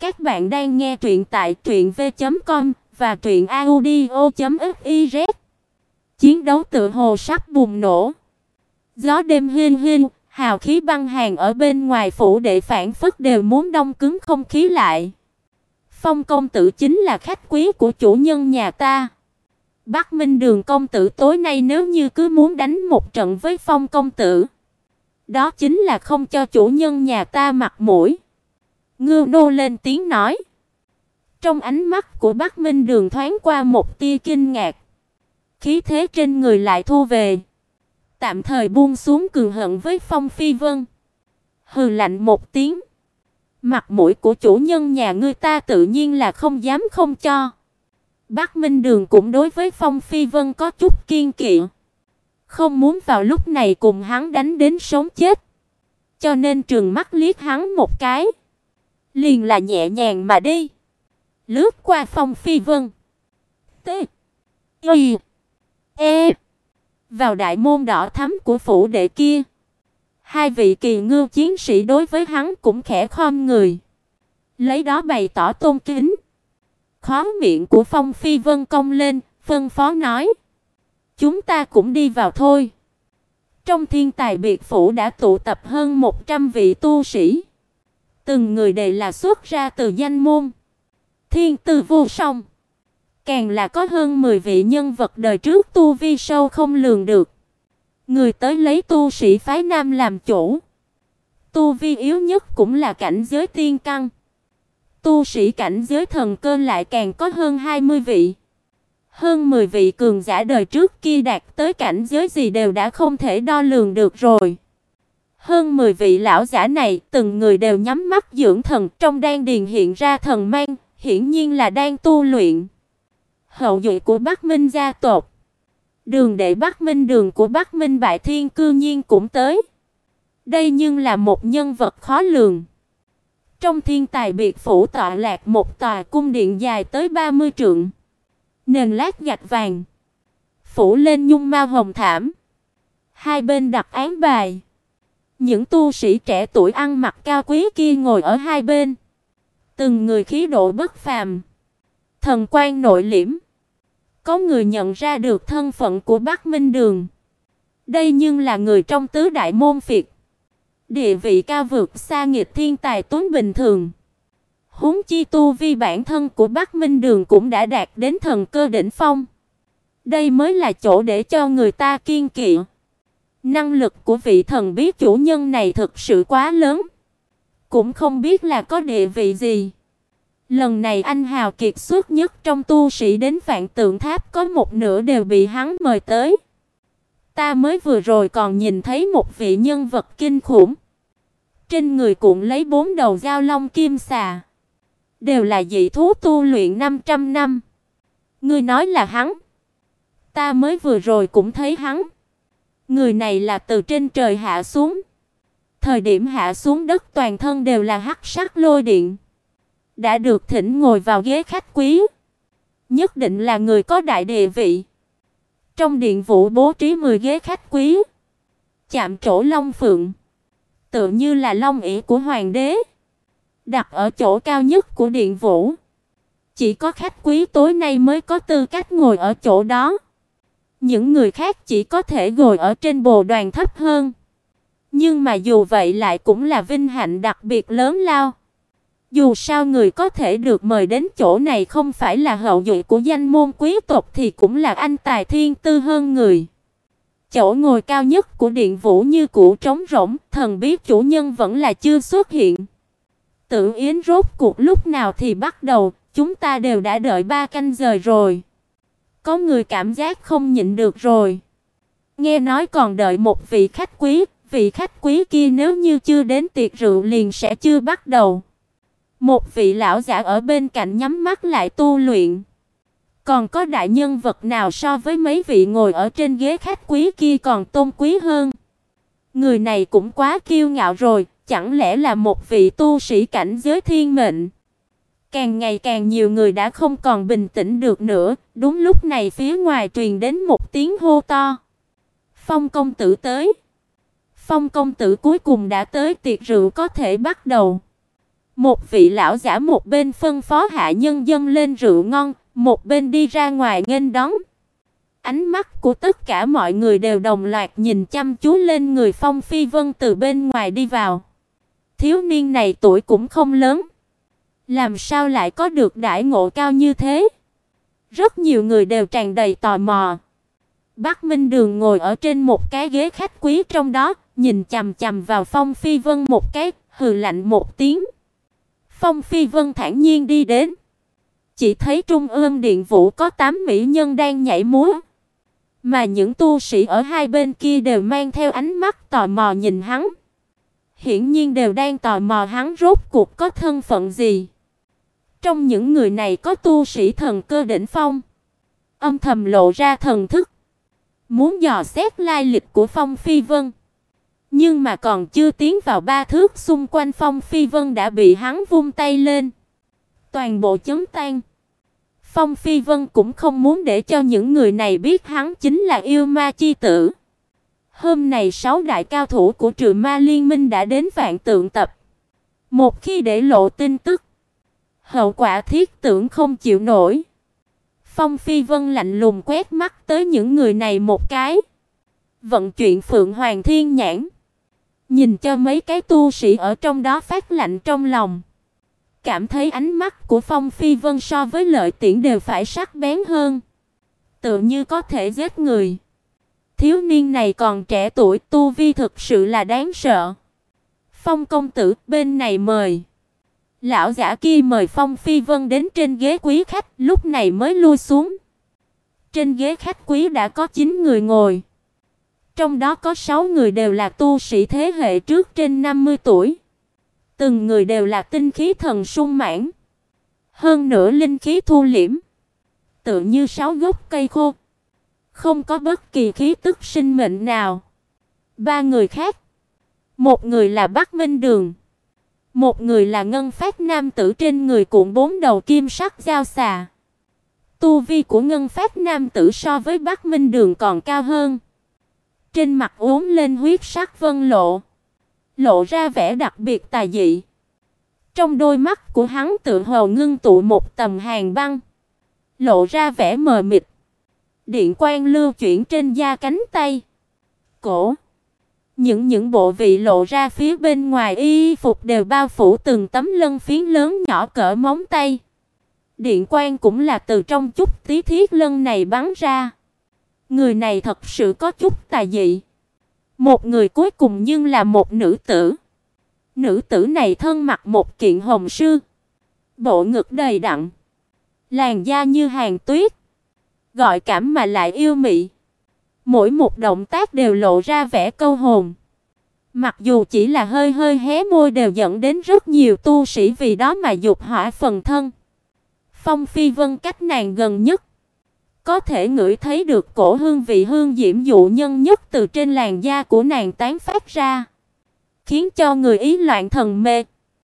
Các bạn đang nghe truyện tại truyệnv.com và truyệnaudio.fiz. Chiến đấu tựa hồ sắp bùng nổ. Gió đêm hiên hiên, hào khí băng hàn ở bên ngoài phủ đệ phản phất đều muốn đông cứng không khí lại. Phong công tử chính là khách quý của chủ nhân nhà ta. Bắc Minh Đường công tử tối nay nếu như cứ muốn đánh một trận với Phong công tử, đó chính là không cho chủ nhân nhà ta mặt mũi. Ngưu nô lên tiếng nói. Trong ánh mắt của Bắc Minh Đường thoáng qua một tia kinh ngạc. Khí thế trên người lại thu về, tạm thời buông xuống cường hận với Phong Phi Vân. Hừ lạnh một tiếng. Mặt mũi của chủ nhân nhà ngươi ta tự nhiên là không dám không cho. Bắc Minh Đường cũng đối với Phong Phi Vân có chút kiên kỵ, không muốn vào lúc này cùng hắn đánh đến sống chết. Cho nên trừng mắt liếc hắn một cái, liền là nhẹ nhàng mà đi, lướt qua Phong Phi Vân. T. Y. E. Vào đại môn đỏ thắm của phủ đệ kia. Hai vị kỳ ngưu chiến sĩ đối với hắn cũng khẽ khom người, lấy đó bày tỏ tôn kính. Khóe miệng của Phong Phi Vân cong lên, phân phó nói: "Chúng ta cũng đi vào thôi." Trong thiên tài biệt phủ đã tụ tập hơn 100 vị tu sĩ. Từng người đều là xuất ra từ danh môn. Thiên tư vô song. Càng là có hơn 10 vị nhân vật đời trước tu vi sâu không lường được. Người tới lấy tu sĩ phái nam làm chủ. Tu vi yếu nhất cũng là cảnh giới tiên căn. Tu sĩ cảnh giới thần cơ lại càng có hơn 20 vị. Hơn 10 vị cường giả đời trước kia đạt tới cảnh giới gì đều đã không thể đo lường được rồi. Hơn 10 vị lão giả này, từng người đều nhắm mắt dưỡng thần, trong đan điền hiện ra thần mang, hiển nhiên là đang tu luyện. Hậu duệ của Bắc Minh gia tộc. Đường đệ Bắc Minh đường của Bắc Minh Bại Thiên cư nhiên cũng tới. Đây nhưng là một nhân vật khó lường. Trong thiên tài biệt phủ tọa lạc một tòa cung điện dài tới 30 trượng. Nền lát gạch vàng, phủ lên nhung mao hồng thảm. Hai bên đặt án bài. Những tu sĩ trẻ tuổi ăn mặc cao quý kia ngồi ở hai bên. Từng người khí độ bất phàm, thần quan nội liễm. Có người nhận ra được thân phận của Bắc Minh Đường. Đây nhưng là người trong tứ đại môn phiệt. Địa vị cao vượt xa nghịch thiên tài tuấn bình thường. Huống chi tu vi bản thân của Bắc Minh Đường cũng đã đạt đến thần cơ đỉnh phong. Đây mới là chỗ để cho người ta kiên kỵ. Năng lực của vị thần bí chủ nhân này thực sự quá lớn, cũng không biết là có địa vị gì. Lần này anh hào kiệt xuất nhất trong tu sĩ đến Vạn Tượng Tháp có một nửa đều bị hắn mời tới. Ta mới vừa rồi còn nhìn thấy một vị nhân vật kinh khủng. Trên người cuộn lấy bốn đầu dao long kim xà, đều là dị thú tu luyện 500 năm. Ngươi nói là hắn? Ta mới vừa rồi cũng thấy hắn. Người này là từ trên trời hạ xuống. Thời điểm hạ xuống đất toàn thân đều là hắc sắc lôi điện. Đã được thỉnh ngồi vào ghế khách quý. Nhất định là người có đại địa vị. Trong điện vụ bố trí 10 ghế khách quý. Chạm trổ long phượng, tựa như là long ỷ của hoàng đế, đặt ở chỗ cao nhất của điện vũ. Chỉ có khách quý tối nay mới có tư cách ngồi ở chỗ đó. Những người khác chỉ có thể ngồi ở trên bồ đoàn thấp hơn. Nhưng mà dù vậy lại cũng là vinh hạnh đặc biệt lớn lao. Dù sao người có thể được mời đến chỗ này không phải là hậu duệ của danh môn quý tộc thì cũng là anh tài thiên tư hơn người. Chỗ ngồi cao nhất của điện vũ như cũ trống rỗng, thần biết chủ nhân vẫn là chưa xuất hiện. Tự Yến rốt cuộc lúc nào thì bắt đầu, chúng ta đều đã đợi ba canh giờ rồi. Có người cảm giác không nhịn được rồi. Nghe nói còn đợi một vị khách quý, vị khách quý kia nếu như chưa đến tiệc rượu liền sẽ chưa bắt đầu. Một vị lão giả ở bên cạnh nhắm mắt lại tu luyện. Còn có đại nhân vật nào so với mấy vị ngồi ở trên ghế khách quý kia còn tôn quý hơn? Người này cũng quá kiêu ngạo rồi, chẳng lẽ là một vị tu sĩ cảnh giới thiên mệnh? Càng ngày càng nhiều người đã không còn bình tĩnh được nữa, đúng lúc này phía ngoài truyền đến một tiếng hô to. Phong công tử tới. Phong công tử cuối cùng đã tới tiệc rượu có thể bắt đầu. Một vị lão giả một bên phân phó hạ nhân dâng lên rượu ngon, một bên đi ra ngoài nghênh đón. Ánh mắt của tất cả mọi người đều đồng loạt nhìn chăm chú lên người Phong Phi Vân từ bên ngoài đi vào. Thiếu niên này tuổi cũng không lớn, làm sao lại có được đại ngộ cao như thế? Rất nhiều người đều tràn đầy tò mò. Bác Minh Đường ngồi ở trên một cái ghế khách quý trong đó, nhìn chằm chằm vào Phong Phi Vân một cái, hừ lạnh một tiếng. Phong Phi Vân thản nhiên đi đến. Chỉ thấy trung ương điện vũ có tám mỹ nhân đang nhảy múa, mà những tu sĩ ở hai bên kia đều mang theo ánh mắt tò mò nhìn hắn. Hiển nhiên đều đang tò mò hắn rốt cuộc có thân phận gì. Trong những người này có tu sĩ thần cơ đỉnh phong, âm thầm lộ ra thần thức, muốn dò xét lai lịch của Phong Phi Vân. Nhưng mà còn chưa tiến vào ba thước xung quanh Phong Phi Vân đã bị hắn vung tay lên, toàn bộ chấn tan. Phong Phi Vân cũng không muốn để cho những người này biết hắn chính là yêu ma chi tử. Hôm nay sáu đại cao thủ của Trừ Ma Liên Minh đã đến vạn tượng tập. Một khi để lộ tin tức, hậu quả thiết tưởng không chịu nổi. Phong Phi Vân lạnh lùng quét mắt tới những người này một cái. Vận chuyện Phượng Hoàng Thiên nhãn, nhìn cho mấy cái tu sĩ ở trong đó phát lạnh trong lòng. Cảm thấy ánh mắt của Phong Phi Vân so với lợi tiễn đều phải sắc bén hơn, tự như có thể giết người. Thiếu niên này còn trẻ tuổi, tu vi thực sự là đáng sợ. Phong công tử, bên này mời. Lão giả kia mời Phong Phi Vân đến trên ghế quý khách, lúc này mới lui xuống. Trên ghế khách quý đã có 9 người ngồi. Trong đó có 6 người đều là tu sĩ thế hệ trước trên 50 tuổi. Từng người đều là tinh khí thần sung mãn. Hơn nữa linh khí thu liễm, tựa như sáu gốc cây khô, không có bất kỳ khí tức sinh mệnh nào. Ba người khác, một người là Bắc Minh Đường, một người là ngân phát nam tử trên người cuộn bốn đầu kim sắc giao xà. Tu vi của ngân phát nam tử so với Bắc Minh Đường còn cao hơn. Trên mặt uốn lên huyết sắc vân lộ, lộ ra vẻ đặc biệt tà dị. Trong đôi mắt của hắn tự hồ ngưng tụ một tầm hàn băng, lộ ra vẻ mờ mịt. Điện quang lưu chuyển trên da cánh tay, cổ những những bộ vị lộ ra phía bên ngoài y phục đều bao phủ từng tấm lân phiến lớn nhỏ cỡ móng tay. Điện quang cũng là từ trong chút tí thiết lân này bắn ra. Người này thật sự có chút tà dị. Một người cuối cùng nhưng là một nữ tử. Nữ tử này thân mặc một kiện hồng sư, bộ ngực đầy đặn, làn da như hàng tuyết, gọi cảm mà lại yêu mị. Mỗi một động tác đều lộ ra vẻ câu hồn. Mặc dù chỉ là hơi hơi hé môi đều dẫn đến rất nhiều tu sĩ vì đó mà dục hỏa phần thân. Phong Phi Vân cách nàng gần nhất, có thể ngửi thấy được cổ hương vị hương diễm dụ nhân nhất từ trên làn da của nàng tán phát ra, khiến cho người ý loạn thần mê.